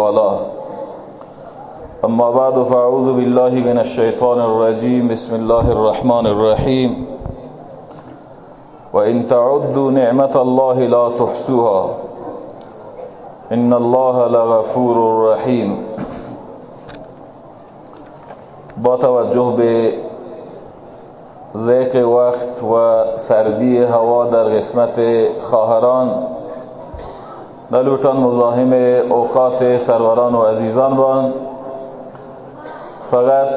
والاه. أما بعد فأعوذ بالله من الشيطان الرجيم. بسم الله الرحمن الرحيم. وإن تعدوا نعمة الله لا تحسوها إن الله لغفور رحيم. با توجه به ضیق وقت و سردی هوا در قسمت خواهران. نلوتان مزاحم اوقات سروران و عزیزان بان فقط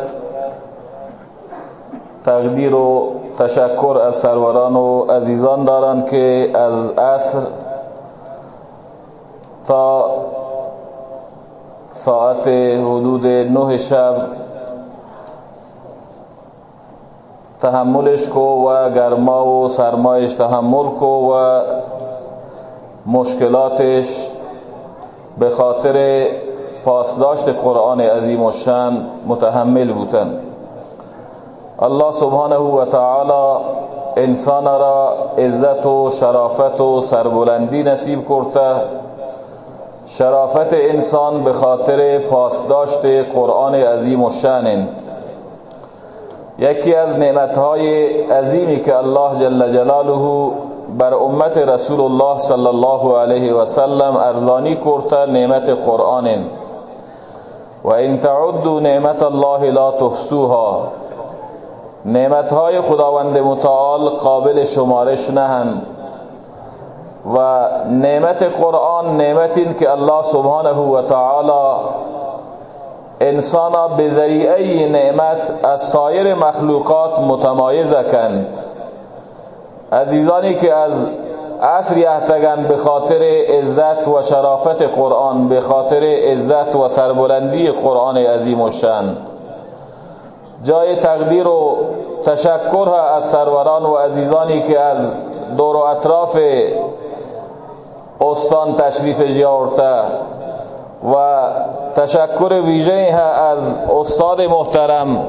تقدیر و تشکر از سروران و عزیزان دارند که از عصر تا ساعت حدود نه شب تحملش کو و گرما و سرمایش تحمل کو و مشکلاتش به خاطر پاسداشت قرآن عظیم و شن متحمل بودن. الله سبحانه و تعالی انسان را عزت و شرافت و سربلندی نصیب کرده. شرافت انسان به خاطر پاسداشت قرآن عظیم و شن یکی از نعمتهای عظیمی که الله جل جلاله بر امت رسول الله صلی الله علیه و سلم ارزانی کرده نعمت قرآن. و ان تعدوا نعمت الله لا تحصوها. نعمتهای خداوند متعال قابل شمارش نهند. و نعمت قرآن نعمتی که الله سبحانه و تعالی انسان به ذریعه نعمت از سایر مخلوقات متمایز کند. عزیزانی که از عصر یحتگن به خاطر عزت و شرافت قرآن به خاطر عزت و سربلندی قرآن عظیم و شن جای تقدیر و تشکر از سروران و عزیزانی که از دور و اطراف استان تشریف جیارته و تشکر ویژه از استاد محترم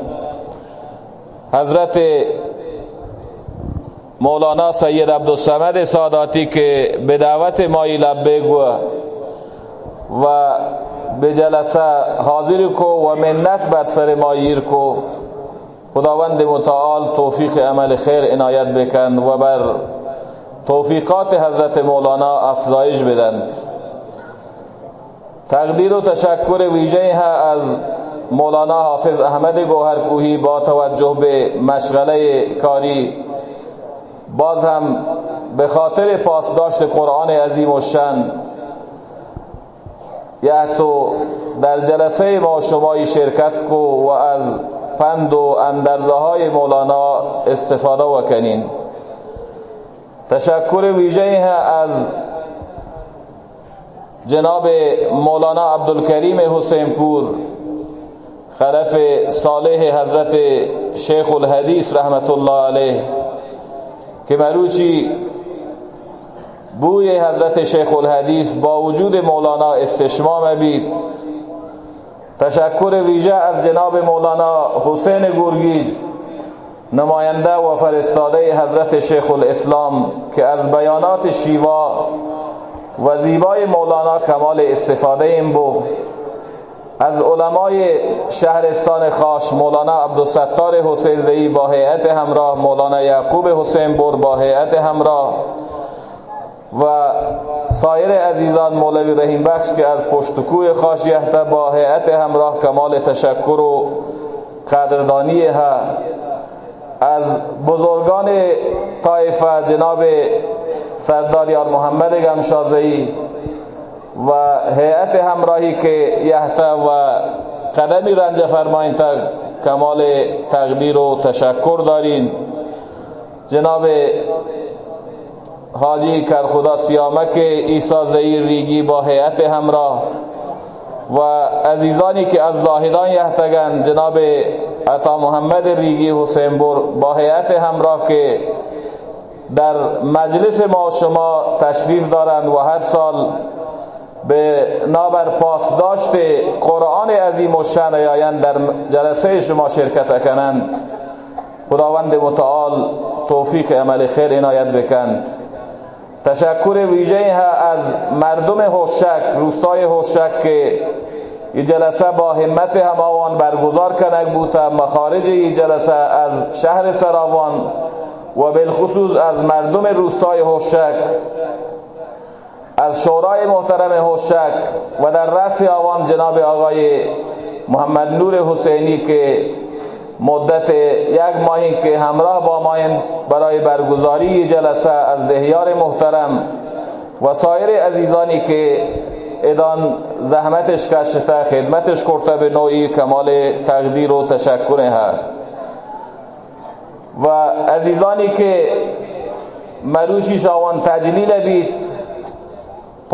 حضرت مولانا سید عبدالصمد ساداتی که به دعوت مایی لبیک و به جلسه حاضر کو و منت بر سر ماییر کو. خداوند متعال توفیق عمل خیر عنایت بکن و بر توفیقات حضرت مولانا افزایش بدن. تقدیر و تشکر ویژه از مولانا حافظ احمد گوهرکوهی با توجه به مشغله کاری باز هم به خاطر پاسداشت قرآن عظیم و شن یه تو در جلسه ما شمایی شرکت کو و از پند و اندرزه های مولانا استفاده وکنین تشکر ویژه از جناب مولانا عبدالکریم حسین پور خلف صالح حضرت شیخ الحدیث رحمت الله علیه. که مروچی بوی حضرت شیخ الحدیث با وجود مولانا استشمام بید. تشکر ویژه از جناب مولانا حسین گورگیج نماینده و فرستاده حضرت شیخ الاسلام که از بیانات شیوا و زیبای مولانا کمال استفاده این بو. از علمای شهرستان خاش مولانا عبدالستار حسین زئی با هیئت همراه مولانا یعقوب حسین بور با هیئت همراه و سایر عزیزان مولوی رحیم بخش که از پشتکوی خاش یحته با هیئت همراه کمال تشکر و قدردانی ها. از بزرگان طایفه جناب سردار یار محمد گمشازهی و هیئت همراهی که یحته و قدمی رنج فرماین تا کمال تقدیر و تشکر دارین. جناب حاجی کرخدا سیامک ایسا زیر ریگی با هیئت همراه و عزیزانی که از زاهدان یحتگن جناب عطا محمد ریگی حسین بور با هیئت همراه که در مجلس ما شما تشریف دارند و هر سال به نابر پاسداشت قرآن عظیم و شن آیند در جلسه شما شرکت کنند. خداوند متعال توفیق عمل خیر عنایت بکند. تشکر ویژه از مردم هوشک روستای هوشک که این جلسه با همت هماوان برگزار کنک بوده مخارج این جلسه از شهر سراوان و بالخصوص از مردم روستای هوشک از شورای محترم هوشک و در رأس آوان جناب آقای محمد نور حسینی که مدت یک ماهی که همراه با ما برای برگزاری جلسه از دهیار محترم و سایر عزیزانی که ادان زحمتش کشته خدمتش کرده به نوعی کمال تقدیر و تشکر ها. و عزیزانی که مروچی شاوان تجلیل بید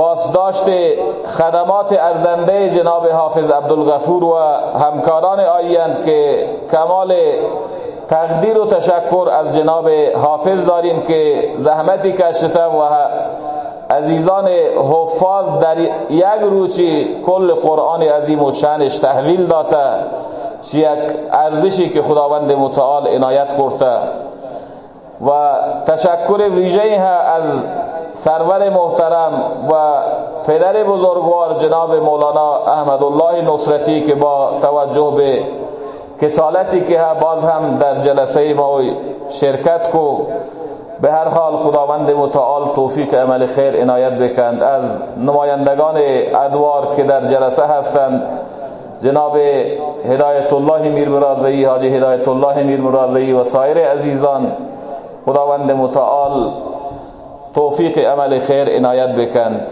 پاسداشت خدمات ارزنده جناب حافظ عبدالغفور و همکاران آیند که کمال تقدیر و تشکر از جناب حافظ داریم که زحمتی کشته و عزیزان حفاظ در یک روچی کل قرآن عظیم و شنش تحویل داده. یک ارزشی که خداوند متعال عنایت کرده. و تشکر ویژه از سرور محترم و پدر بزرگوار جناب مولانا احمد الله نصرتی که با توجه به کسالتی که باز هم در جلسه ما شرکت کو به هر حال خداوند متعال توفیق عمل خیر عنایت بکند. از نمایندگان ادوار که در جلسه هستند جناب هدایت الله میر مرازی حاجی هدایت الله میر مرازی و سایر عزیزان خداوند متعال توفیق عمل خیر عنایت بکند.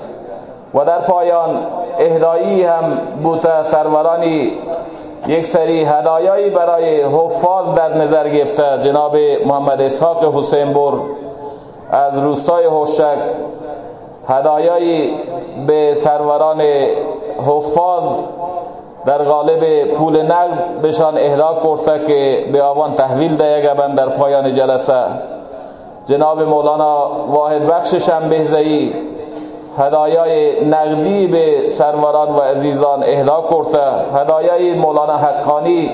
و در پایان اهدایی هم بوته سرورانی یک سری هدایایی برای حفاظ در نظر گرفته. جناب محمد اسحاق حسین بر از روستای هوشک هدایایی به سروران حفاظ در غالب پول نقد بشان اهدا کرده که به آوان تحویل ده در پایان جلسه جناب مولانا واحد بخش شنبهزهی هدایای نقدی به سروران و عزیزان اهدا کرده. هدایای مولانا حقانی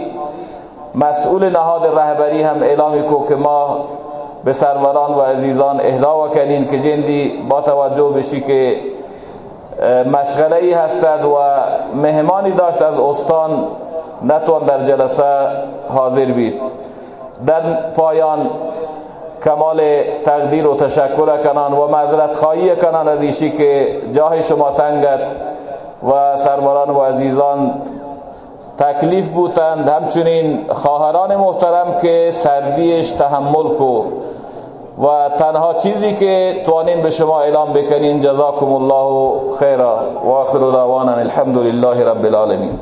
مسئول نهاد رهبری هم اعلامی کو که ما به سروران و عزیزان اهدا و کنین که جندی با توجه بشی که مشغله ای هستد و مهمانی داشت از استان نتوان در جلسه حاضر بید. در پایان کمال تقدیر و تشکر کنان و معذرت خواهی کنان از ایشی که جای شما تنگت و سروران و عزیزان تکلیف بودند. همچنین خواهران محترم که سردیش تحمل کو و تنها چیزی که توانین به شما اعلام بکنین. جزاکم الله خیرا و آخر دعوانا الحمد لله رب العالمین.